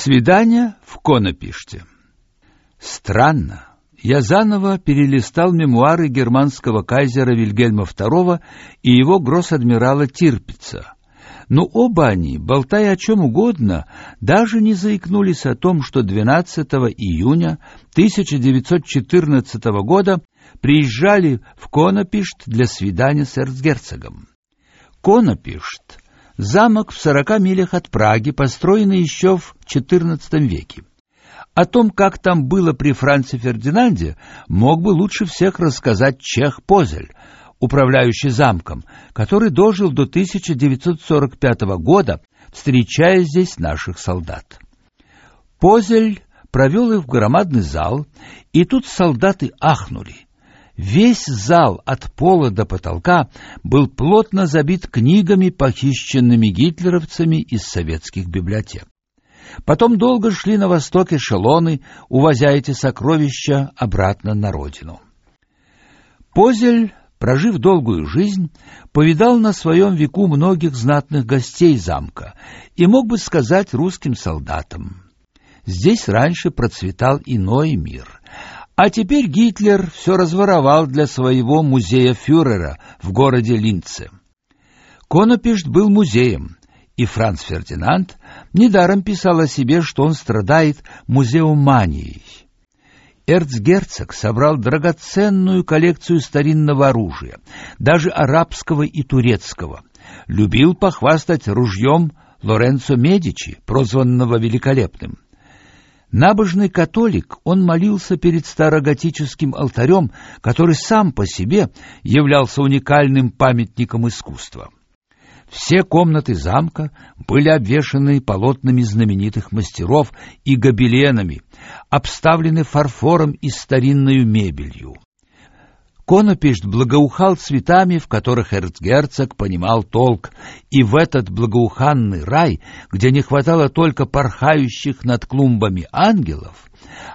Свидание в Конопиште. Странно. Я заново перелистал мемуары германского кайзера Вильгельма II и его гросс-адмирала Тирпица. Но оба они, болтая о чем угодно, даже не заикнулись о том, что 12 июня 1914 года приезжали в Конопишт для свидания с эрцгерцогом. Конопишт Замок в сорока милях от Праги, построенный еще в XIV веке. О том, как там было при Франце Фердинанде, мог бы лучше всех рассказать чех Позель, управляющий замком, который дожил до 1945 года, встречая здесь наших солдат. Позель провел их в громадный зал, и тут солдаты ахнули. Весь зал от пола до потолка был плотно забит книгами, похищенными гитлеровцами из советских библиотек. Потом долго шли на восток эшелоны, увозя эти сокровища обратно на родину. Позель, прожив долгую жизнь, повидал на своем веку многих знатных гостей замка и мог бы сказать русским солдатам: здесь раньше процветал иной мир. А теперь Гитлер все разворовал для своего музея фюрера в городе Линце. Конопишт был музеем, и Франц Фердинанд недаром писал о себе, что он страдает музеуманией. Эрцгерцог собрал драгоценную коллекцию старинного оружия, даже арабского и турецкого. Любил похвастать ружьем Лоренцо Медичи, прозванного великолепным. Набожный католик, он молился перед староготическим алтарем, который сам по себе являлся уникальным памятником искусства. Все комнаты замка были обвешаны полотнами знаменитых мастеров и гобеленами, обставлены фарфором и старинной мебелью. Конопишт благоухал цветами, в которых эрцгерцог понимал толк, и в этот благоуханный рай, где не хватало только порхающих над клумбами ангелов,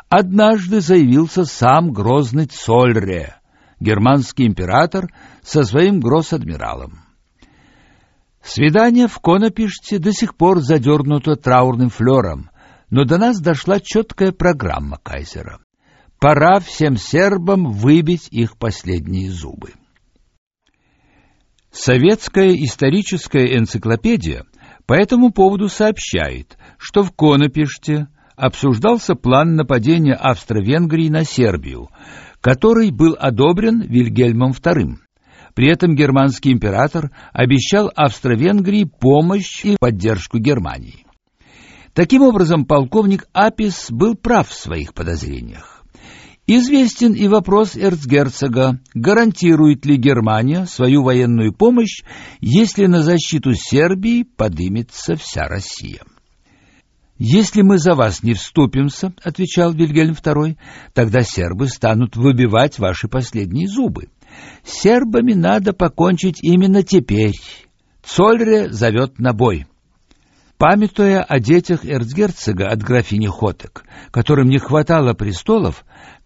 однажды заявился сам грозный Цольре, германский император со своим гросс-адмиралом. Свидание в Конопиште до сих пор задернуто траурным флером, но до нас дошла четкая программа кайзера. Пора всем сербам выбить их последние зубы. Советская историческая энциклопедия по этому поводу сообщает, что в Конопиште обсуждался план нападения Австро-Венгрии на Сербию, который был одобрен Вильгельмом II. При этом германский император обещал Австро-Венгрии помощь и поддержку Германии. Таким образом, полковник Апис был прав в своих подозрениях. Известен и вопрос эрцгерцога, гарантирует ли Германия свою военную помощь, если на защиту Сербии подымется вся Россия. «Если мы за вас не вступимся, — отвечал Вильгельм II, — тогда сербы станут выбивать ваши последние зубы. Сербами надо покончить именно теперь. Цольре зовет на бой». Памятуя о детях эрцгерцога от графини Хотек, которым не хватало престолов,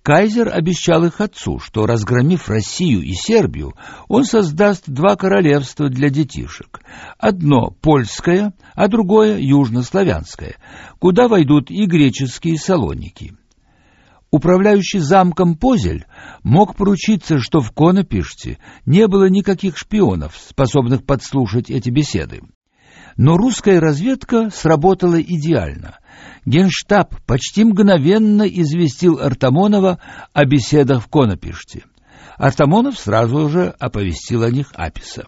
Кайзер обещал их отцу, что, разгромив Россию и Сербию, он создаст два королевства для детишек. Одно польское, а другое южнославянское, куда войдут и греческие салоники. Управляющий замком Позель мог поручиться, что в Конопиште не было никаких шпионов, способных подслушать эти беседы. Но русская разведка сработала идеально — Генштаб почти мгновенно известил Артамонова о беседах в Конопиште. Артамонов сразу же оповестил о них Аписа.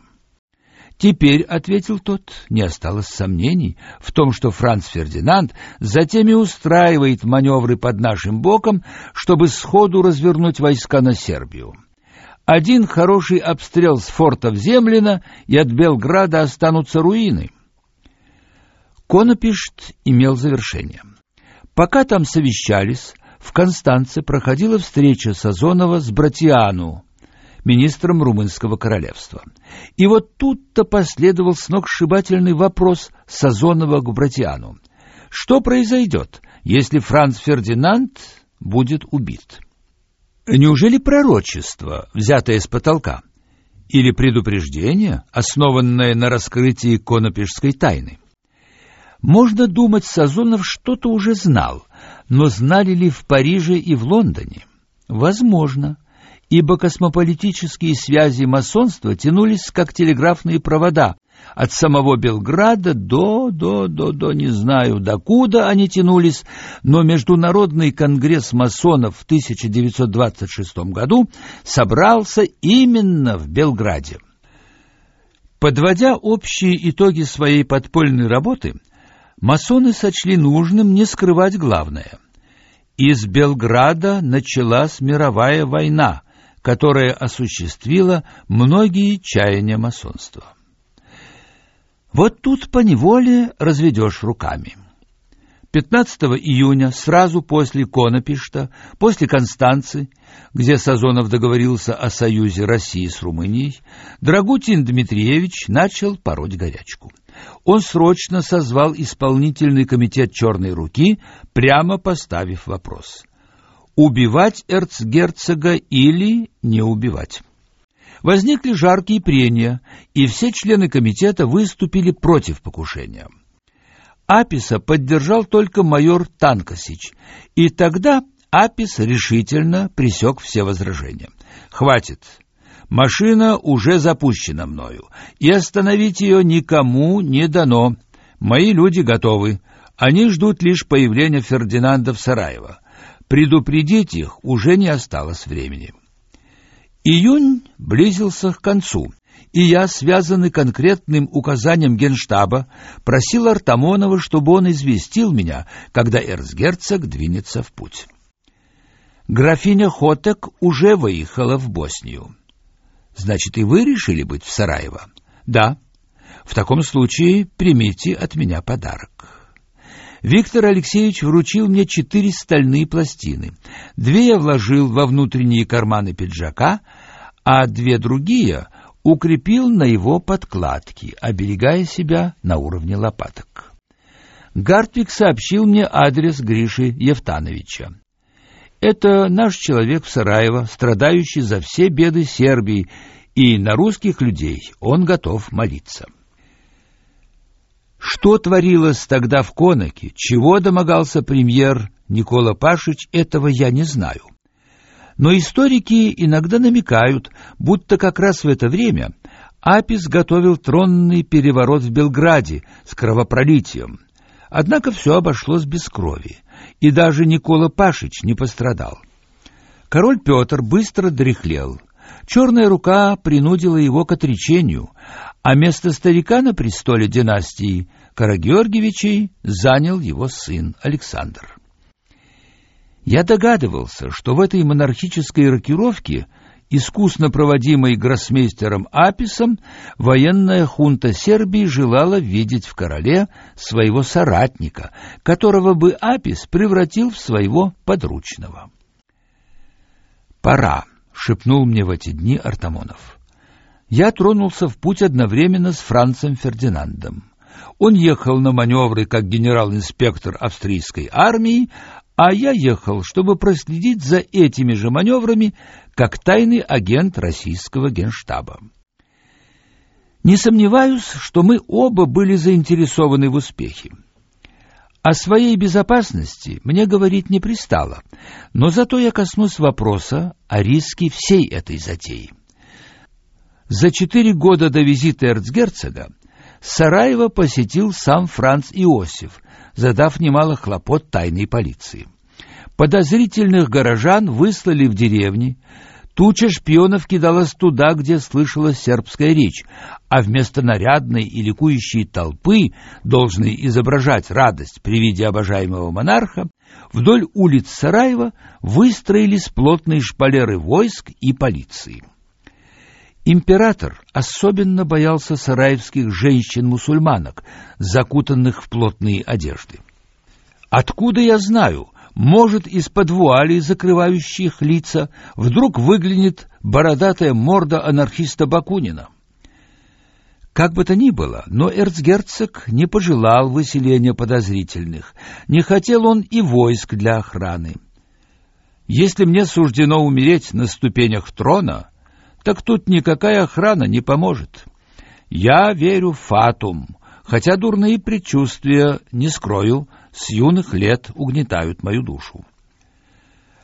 Теперь, ответил тот, не осталось сомнений в том, что Франц Фердинанд затем и устраивает маневры под нашим боком, чтобы сходу развернуть войска на Сербию. Один хороший обстрел с форта Землина, и от Белграда останутся руины. Конопишт имел завершение. Пока там совещались, в Констанце проходила встреча Сазонова с Братиану, министром румынского королевства. И вот тут-то последовал сногсшибательный вопрос Сазонова к Братиану. Что произойдет, если Франц Фердинанд будет убит? Неужели пророчество, взятое с потолка, или предупреждение, основанное на раскрытии конопешской тайны? Можно думать, Сазонов что-то уже знал, но знали ли в Париже и в Лондоне? Возможно, ибо космополитические связи масонства тянулись как телеграфные провода от самого Белграда до до до до не знаю докуда они тянулись, но Международный конгресс масонов в 1926 году собрался именно в Белграде. Подводя общие итоги своей подпольной работы, масоны сочли нужным не скрывать главное. Из Белграда началась мировая война, которая осуществила многие чаяния масонства. Вот тут поневоле разведешь руками. 15 июня, сразу после Конопишта, после Констанции, где Сазонов договорился о союзе России с Румынией, Драгутин Дмитриевич начал пороть горячку. Он срочно созвал исполнительный комитет «Черной руки», прямо поставив вопрос. Убивать эрцгерцога или не убивать? Возникли жаркие прения, и все члены комитета выступили против покушения. Аписа поддержал только майор Танкосич, и тогда Апис решительно пресек все возражения. «Хватит. Машина уже запущена мною, и остановить ее никому не дано. Мои люди готовы. Они ждут лишь появления Фердинанда в Сараево. Предупредить их уже не осталось времени». Июнь близился к концу, и я, связанный конкретным указанием Генштаба, просил Артамонова, чтобы он известил меня, когда эрцгерцог двинется в путь. Графиня Хотек уже выехала в Боснию. Значит, и вы решили быть в Сараево? Да. В таком случае примите от меня подарок. Виктор Алексеевич вручил мне четыре стальные пластины. Две я вложил во внутренние карманы пиджака, а две другие укрепил на его подкладке, оберегая себя на уровне лопаток. Гартвик сообщил мне адрес Гриши Евтановича. Это наш человек в Сараево, страдающий за все беды Сербии, и на русских людей он готов молиться. Что творилось тогда в Конаке, чего домогался премьер Никола Пашич, этого я не знаю. Но историки иногда намекают, будто как раз в это время Апис готовил тронный переворот в Белграде с кровопролитием. Однако все обошлось без крови, и даже Никола Пашич не пострадал. Король Петр быстро дряхлел. Черная рука принудила его к отречению, а место старика на престоле династии Карагеоргиевичей занял его сын Александр. Я догадывался, что в этой монархической рокировке, искусно проводимой гроссмейстером Аписом, военная хунта Сербии желала видеть в короле своего соратника, которого бы Апис превратил в своего подручного. «Пора», — шепнул мне в эти дни Артамонов я тронулся в путь одновременно с Францем Фердинандом. Он ехал на маневры как генерал-инспектор австрийской армии, а я ехал, чтобы проследить за этими же маневрами как тайный агент российского генштаба. Не сомневаюсь, что мы оба были заинтересованы в успехе. О своей безопасности мне говорить не пристало, но зато я коснусь вопроса о риске всей этой затеи. За четыре года до визита эрцгерцога Сараево посетил сам Франц Иосиф, задав немало хлопот тайной полиции. Подозрительных горожан выслали в деревни, туча шпионов кидалась туда, где слышалась сербская речь, а вместо нарядной и ликующей толпы, должной изображать радость при виде обожаемого монарха, вдоль улиц Сараева выстроились плотные шпалеры войск и полиции. Император особенно боялся сараевских женщин-мусульманок, закутанных в плотные одежды. Откуда я знаю, может, из-под вуалей, закрывающих лица, вдруг выглянет бородатая морда анархиста Бакунина? Как бы то ни было, но эрцгерцог не пожелал выселения подозрительных, не хотел он и войск для охраны. Если мне суждено умереть на ступенях трона, так тут никакая охрана не поможет. Я верю в фатум, хотя дурные предчувствия, не скрою, с юных лет угнетают мою душу.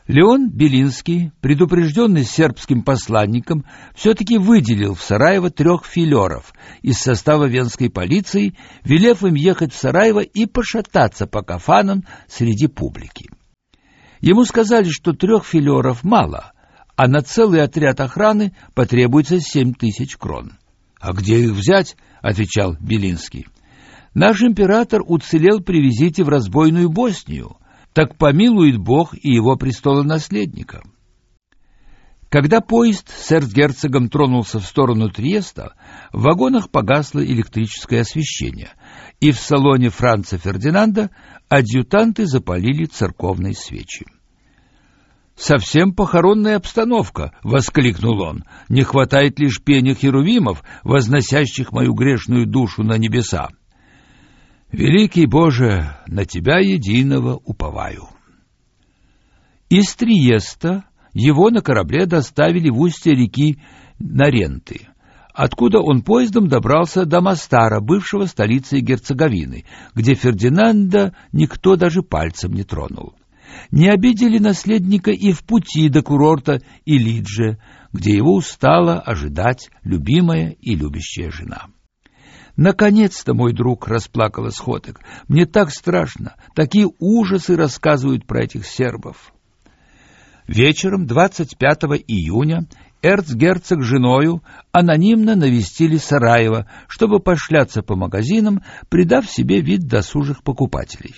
Леон Белинский, предупрежденный сербским посланником, все-таки выделил в Сараево трех филеров из состава венской полиции, велев им ехать в Сараево и пошататься по кафанам среди публики. Ему сказали, что трех филеров мало, а на целый отряд охраны потребуется семь тысяч крон. «А где их взять?» — отвечал Белинский. «Наш император уцелел при визите в разбойную Боснию» так помилует Бог и его престолонаследника. Когда поезд с эрцгерцогом тронулся в сторону Триеста, в вагонах погасло электрическое освещение, и в салоне Франца Фердинанда адъютанты запалили церковные свечи. «Совсем похоронная обстановка!» — воскликнул он. «Не хватает лишь пения херувимов, возносящих мою грешную душу на небеса!» Великий Боже, на Тебя единого уповаю. Из Триеста его на корабле доставили в устье реки Наренты, откуда он поездом добрался до Мастара, бывшего столицы Герцеговины, где Фердинанда никто даже пальцем не тронул. Не обидели наследника и в пути до курорта Илидже, где его устала ожидать любимая и любящая жена. Наконец-то, мой друг, расплакалась Хотек. Мне так страшно. Такие ужасы рассказывают про этих сербов. Вечером 25 июня эрцгерцог с женою анонимно навестили Сараево, чтобы пошляться по магазинам, придав себе вид досужих покупателей.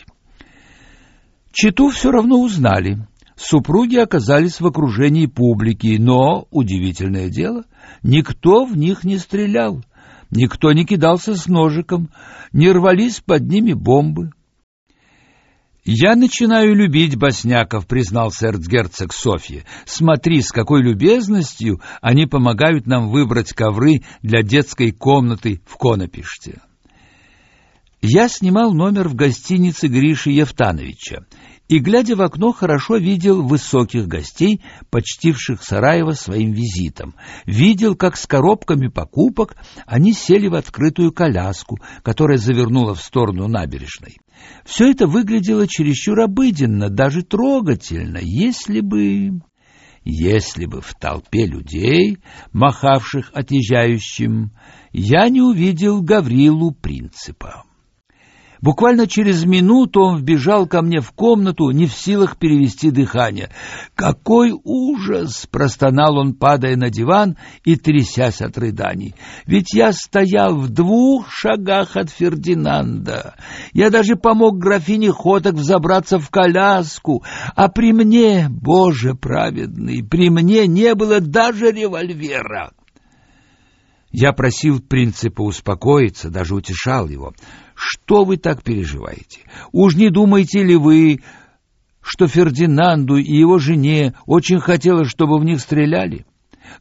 Читу все равно узнали. Супруги оказались в окружении публики, но, удивительное дело, никто в них не стрелял. Никто не кидался с ножиком, не рвались под ними бомбы. «Я начинаю любить босняков», — признался эрцгерцог Софье. «Смотри, с какой любезностью они помогают нам выбрать ковры для детской комнаты в Конопиште». Я снимал номер в гостинице Гриши Евтановича и, глядя в окно, хорошо видел высоких гостей, почтивших Сараево своим визитом. Видел, как с коробками покупок они сели в открытую коляску, которая завернула в сторону набережной. Все это выглядело чересчур обыденно, даже трогательно, если бы... Если бы в толпе людей, махавших отъезжающим, я не увидел Гаврилу Принципа. Буквально через минуту он вбежал ко мне в комнату, не в силах перевести дыхание. «Какой ужас!» — простонал он, падая на диван и трясясь от рыданий. «Ведь я стоял в двух шагах от Фердинанда. Я даже помог графине Хоток взобраться в коляску, а при мне, Боже праведный, при мне не было даже револьвера!» Я просил принципа успокоиться, даже утешал его — что вы так переживаете? Уж не думаете ли вы, что Фердинанду и его жене очень хотелось, чтобы в них стреляли?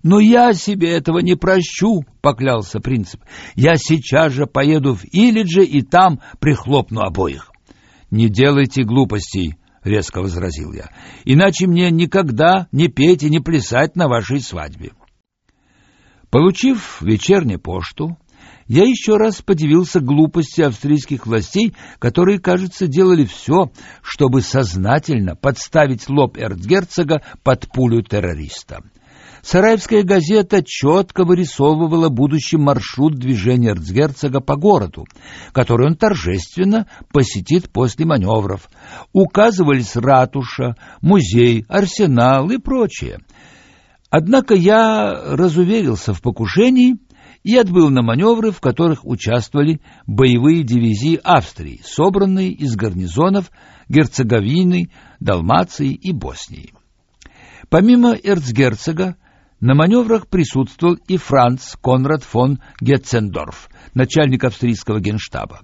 Но я себе этого не прощу, поклялся принцип. Я сейчас же поеду в Илидже и там прихлопну обоих. Не делайте глупостей, резко возразил я. Иначе мне никогда не петь и не плясать на вашей свадьбе. Получив вечернюю пошту, я еще раз подивился глупости австрийских властей, которые, кажется, делали все, чтобы сознательно подставить лоб эрцгерцога под пулю террориста. Сараевская газета четко вырисовывала будущий маршрут движения эрцгерцога по городу, который он торжественно посетит после маневров. Указывались ратуша, музей, арсенал и прочее. Однако я разуверился в покушении и отбыл на маневры, в которых участвовали боевые дивизии Австрии, собранные из гарнизонов Герцеговины, Далмации и Боснии. Помимо эрцгерцога, на маневрах присутствовал и Франц Конрад фон Гетцендорф, начальник австрийского генштаба.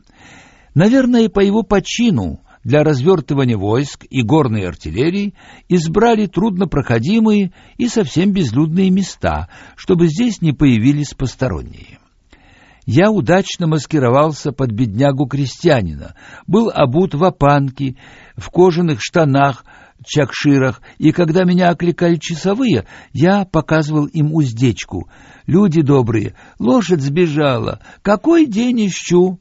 Наверное, по его почину для развертывания войск и горной артиллерии избрали труднопроходимые и совсем безлюдные места, чтобы здесь не появились посторонние. Я удачно маскировался под беднягу-крестьянина, был обут в опанке, в кожаных штанах, чакширах, и когда меня окликали часовые, я показывал им уздечку. «Люди добрые, лошадь сбежала, какой день ищу?»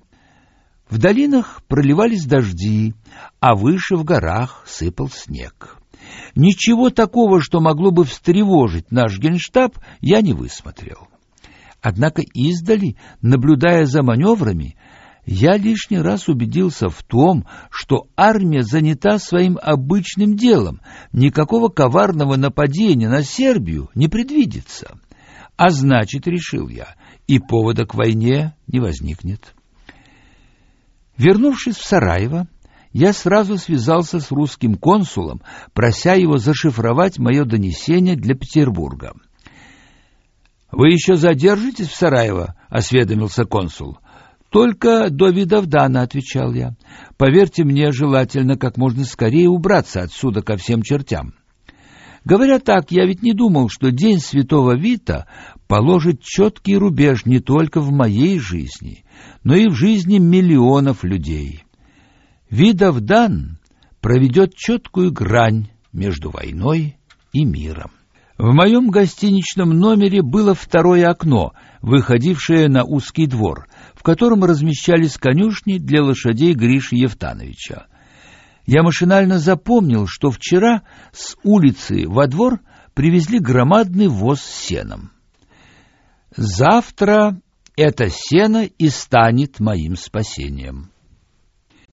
В долинах проливались дожди, а выше в горах сыпал снег. Ничего такого, что могло бы встревожить наш генштаб, я не высмотрел. Однако издали, наблюдая за маневрами, я лишний раз убедился в том, что армия занята своим обычным делом, никакого коварного нападения на Сербию не предвидится. А значит, решил я, и повода к войне не возникнет. Вернувшись в Сараево, я сразу связался с русским консулом, прося его зашифровать мое донесение для Петербурга. «Вы еще задержитесь в Сараево?» — осведомился консул. «Только до Видовдана», — отвечал я. «Поверьте мне, желательно как можно скорее убраться отсюда ко всем чертям». Говоря так, я ведь не думал, что день святого Вита положит четкий рубеж не только в моей жизни, но и в жизни миллионов людей. Видовдан проведет четкую грань между войной и миром. В моем гостиничном номере было второе окно, выходившее на узкий двор, в котором размещались конюшни для лошадей Гриши Евтановича. Я машинально запомнил, что вчера с улицы во двор привезли громадный воз с сеном. Завтра это сено и станет моим спасением.